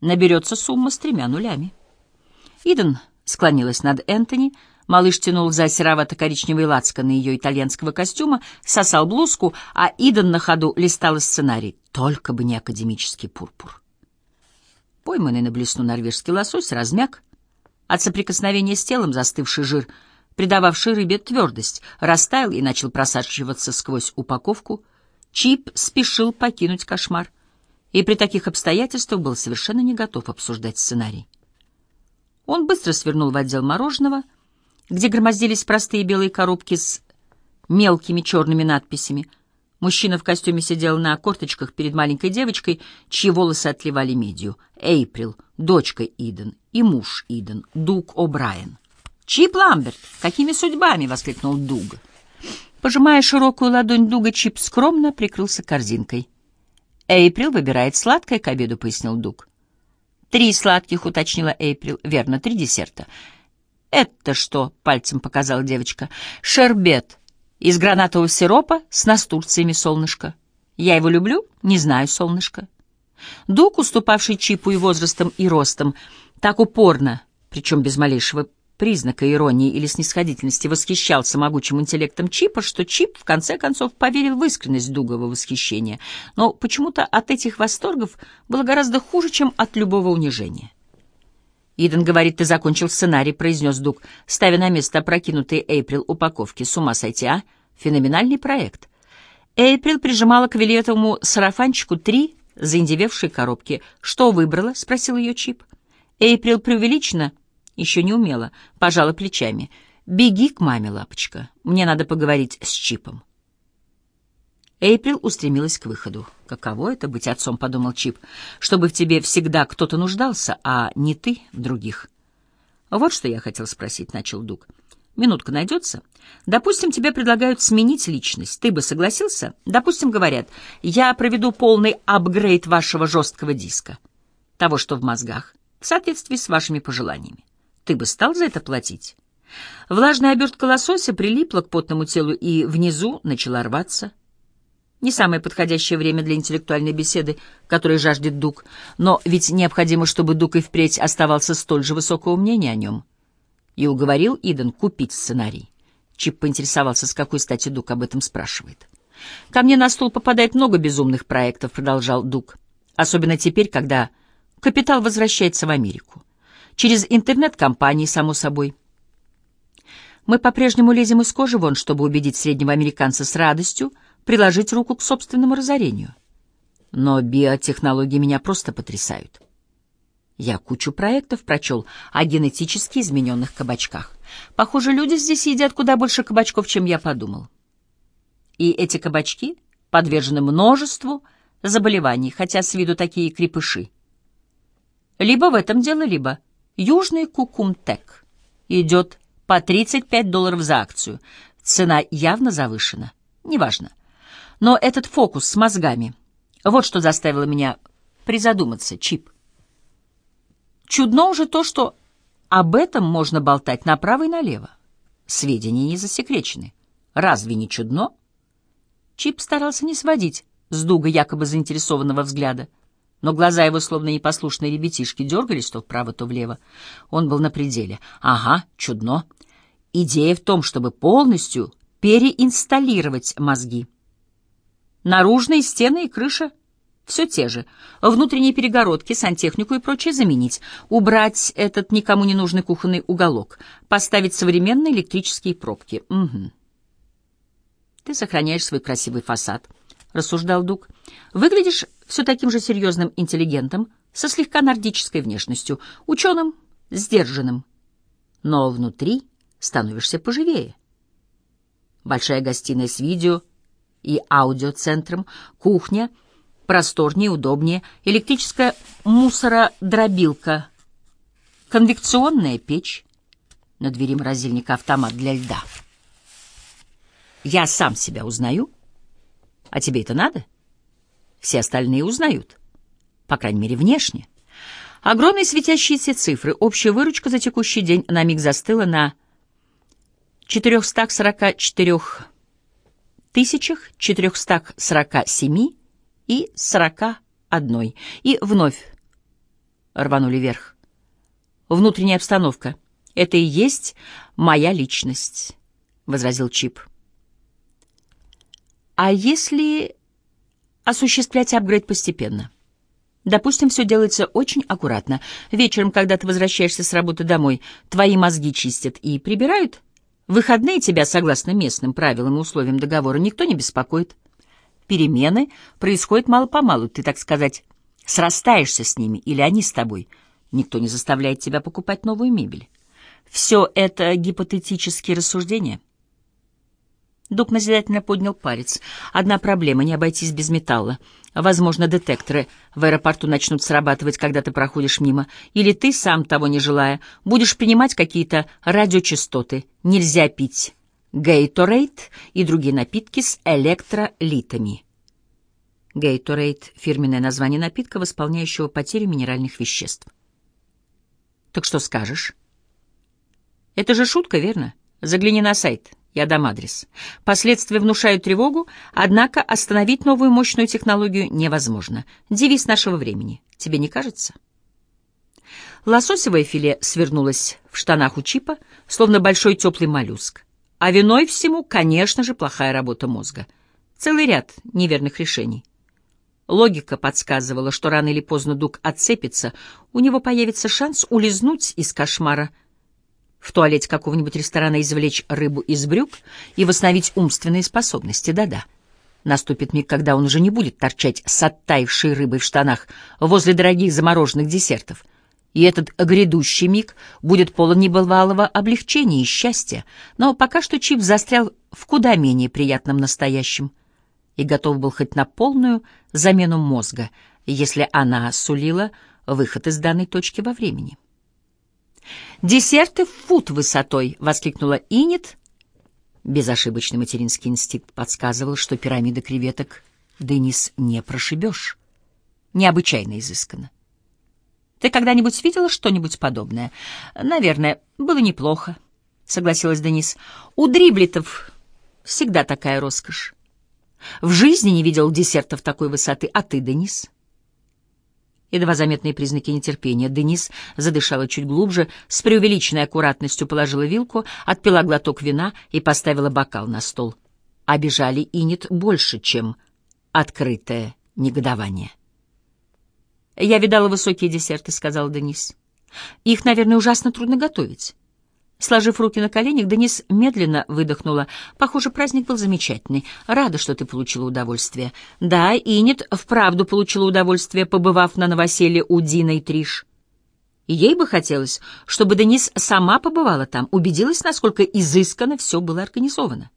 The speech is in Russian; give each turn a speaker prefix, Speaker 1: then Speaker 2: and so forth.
Speaker 1: наберется сумма с тремя нулями. Иден склонилась над Энтони, малыш тянул за серовато-коричневый лацкан ее итальянского костюма, сосал блузку, а Иден на ходу листала сценарий. Только бы не академический пурпур. Пойманный на блесну норвежский лосось размяк. От соприкосновения с телом застывший жир, придававший рыбе твердость, растаял и начал просачиваться сквозь упаковку. Чип спешил покинуть кошмар и при таких обстоятельствах был совершенно не готов обсуждать сценарий. Он быстро свернул в отдел мороженого, где громоздились простые белые коробки с мелкими черными надписями. Мужчина в костюме сидел на корточках перед маленькой девочкой, чьи волосы отливали медью. Эйприл, дочка Иден и муж Иден, Дуг О'Брайен. «Чип Ламберт! Какими судьбами?» — воскликнул Дуг. Пожимая широкую ладонь Дуга, Чип скромно прикрылся корзинкой. «Эйприл выбирает сладкое к обеду», — пояснил Дуг. «Три сладких», — уточнила Эйприл. «Верно, три десерта». «Это что?» — пальцем показала девочка. «Шербет из гранатового сиропа с настурциями, солнышко. Я его люблю? Не знаю, солнышко». Дуг, уступавший Чипу и возрастом, и ростом, так упорно, причем без малейшего признака иронии или снисходительности восхищался могучим интеллектом Чипа, что Чип в конце концов поверил в искренность Дугова восхищения. Но почему-то от этих восторгов было гораздо хуже, чем от любого унижения. «Иден говорит, ты закончил сценарий», — произнес Дуг, ставя на место опрокинутые Эйприл упаковки. «С ума сойти, а? Феноменальный проект». Эйприл прижимала к вельветовому сарафанчику три заиндевевшие коробки. «Что выбрала?» — спросил ее Чип. Эйприл преувеличенно еще не умела, пожала плечами. «Беги к маме, лапочка, мне надо поговорить с Чипом». Эйприл устремилась к выходу. «Каково это быть отцом?» — подумал Чип. «Чтобы в тебе всегда кто-то нуждался, а не ты в других». «Вот что я хотел спросить», — начал Дуг. «Минутка найдется? Допустим, тебе предлагают сменить личность. Ты бы согласился? Допустим, говорят, я проведу полный апгрейд вашего жесткого диска, того, что в мозгах, в соответствии с вашими пожеланиями. Ты бы стал за это платить? Влажная обертка лосося прилипла к потному телу и внизу начала рваться. Не самое подходящее время для интеллектуальной беседы, которой жаждет Дуг, но ведь необходимо, чтобы Дуг и впредь оставался столь же высокого мнения о нем. И уговорил Иден купить сценарий. Чип поинтересовался, с какой стати Дуг об этом спрашивает. «Ко мне на стол попадает много безумных проектов», — продолжал Дуг. «Особенно теперь, когда капитал возвращается в Америку. Через интернет-компании, само собой. Мы по-прежнему лезем из кожи вон, чтобы убедить среднего американца с радостью приложить руку к собственному разорению. Но биотехнологии меня просто потрясают. Я кучу проектов прочел о генетически измененных кабачках. Похоже, люди здесь едят куда больше кабачков, чем я подумал. И эти кабачки подвержены множеству заболеваний, хотя с виду такие крепыши. Либо в этом дело, либо Южный Кукумтек идет по 35 долларов за акцию. Цена явно завышена. Неважно. Но этот фокус с мозгами, вот что заставило меня призадуматься, Чип. Чудно уже то, что об этом можно болтать направо и налево. Сведения не засекречены. Разве не чудно? Чип старался не сводить с дуга якобы заинтересованного взгляда но глаза его, словно непослушные ребятишки, дергались то вправо, то влево. Он был на пределе. Ага, чудно. Идея в том, чтобы полностью переинсталлировать мозги. Наружные стены и крыша все те же. Внутренние перегородки, сантехнику и прочее заменить. Убрать этот никому не нужный кухонный уголок. Поставить современные электрические пробки. Угу. Ты сохраняешь свой красивый фасад, — рассуждал Дуг. Выглядишь все таким же серьезным интеллигентом, со слегка нордической внешностью, ученым, сдержанным. Но внутри становишься поживее. Большая гостиная с видео и аудиоцентром, кухня, просторнее, удобнее, электрическая мусородробилка, конвекционная печь, на двери морозильника автомат для льда. Я сам себя узнаю, а тебе это надо? — все остальные узнают. По крайней мере, внешне. Огромные светящиеся цифры. Общая выручка за текущий день на миг застыла на 444 тысячах 447 и 41. И вновь рванули вверх. Внутренняя обстановка — это и есть моя личность, — возразил Чип. А если осуществлять апгрейд постепенно? Допустим, все делается очень аккуратно. Вечером, когда ты возвращаешься с работы домой, твои мозги чистят и прибирают. выходные тебя, согласно местным правилам и условиям договора, никто не беспокоит. Перемены происходят мало-помалу, ты, так сказать, срастаешься с ними, или они с тобой. Никто не заставляет тебя покупать новую мебель. Все это гипотетические рассуждения — Дук назидательно поднял палец. «Одна проблема — не обойтись без металла. Возможно, детекторы в аэропорту начнут срабатывать, когда ты проходишь мимо. Или ты, сам того не желая, будешь принимать какие-то радиочастоты. Нельзя пить гейторейт и другие напитки с электролитами». Гейторейт — фирменное название напитка, восполняющего потерю минеральных веществ. «Так что скажешь?» «Это же шутка, верно? Загляни на сайт». Я дам адрес. Последствия внушают тревогу, однако остановить новую мощную технологию невозможно. Девиз нашего времени. Тебе не кажется? Лососевое филе свернулось в штанах у Чипа, словно большой теплый моллюск. А виной всему, конечно же, плохая работа мозга. Целый ряд неверных решений. Логика подсказывала, что рано или поздно Дуг отцепится, у него появится шанс улизнуть из кошмара — в туалете какого-нибудь ресторана извлечь рыбу из брюк и восстановить умственные способности. Да-да. Наступит миг, когда он уже не будет торчать с оттаившей рыбой в штанах возле дорогих замороженных десертов. И этот грядущий миг будет полон небывалого облегчения и счастья. Но пока что Чип застрял в куда менее приятном настоящем и готов был хоть на полную замену мозга, если она сулила выход из данной точки во времени. «Десерты в фут высотой!» — воскликнула Инет. Безошибочный материнский инстинкт подсказывал, что пирамида креветок Денис не прошибешь. Необычайно изысканно. «Ты когда-нибудь видела что-нибудь подобное?» «Наверное, было неплохо», — согласилась Денис. «У дриблетов всегда такая роскошь. В жизни не видел десертов такой высоты, а ты, Денис?» Едва заметные признаки нетерпения. Денис задышала чуть глубже, с преувеличенной аккуратностью положила вилку, отпила глоток вина и поставила бокал на стол. Обижали Инет больше, чем открытое негодование. «Я видала высокие десерты», — сказал Денис. «Их, наверное, ужасно трудно готовить. Сложив руки на коленях, Денис медленно выдохнула. «Похоже, праздник был замечательный. Рада, что ты получила удовольствие». «Да, Инет вправду получила удовольствие, побывав на новоселье у Дина и Триш». ей бы хотелось, чтобы Денис сама побывала там, убедилась, насколько изысканно все было организовано.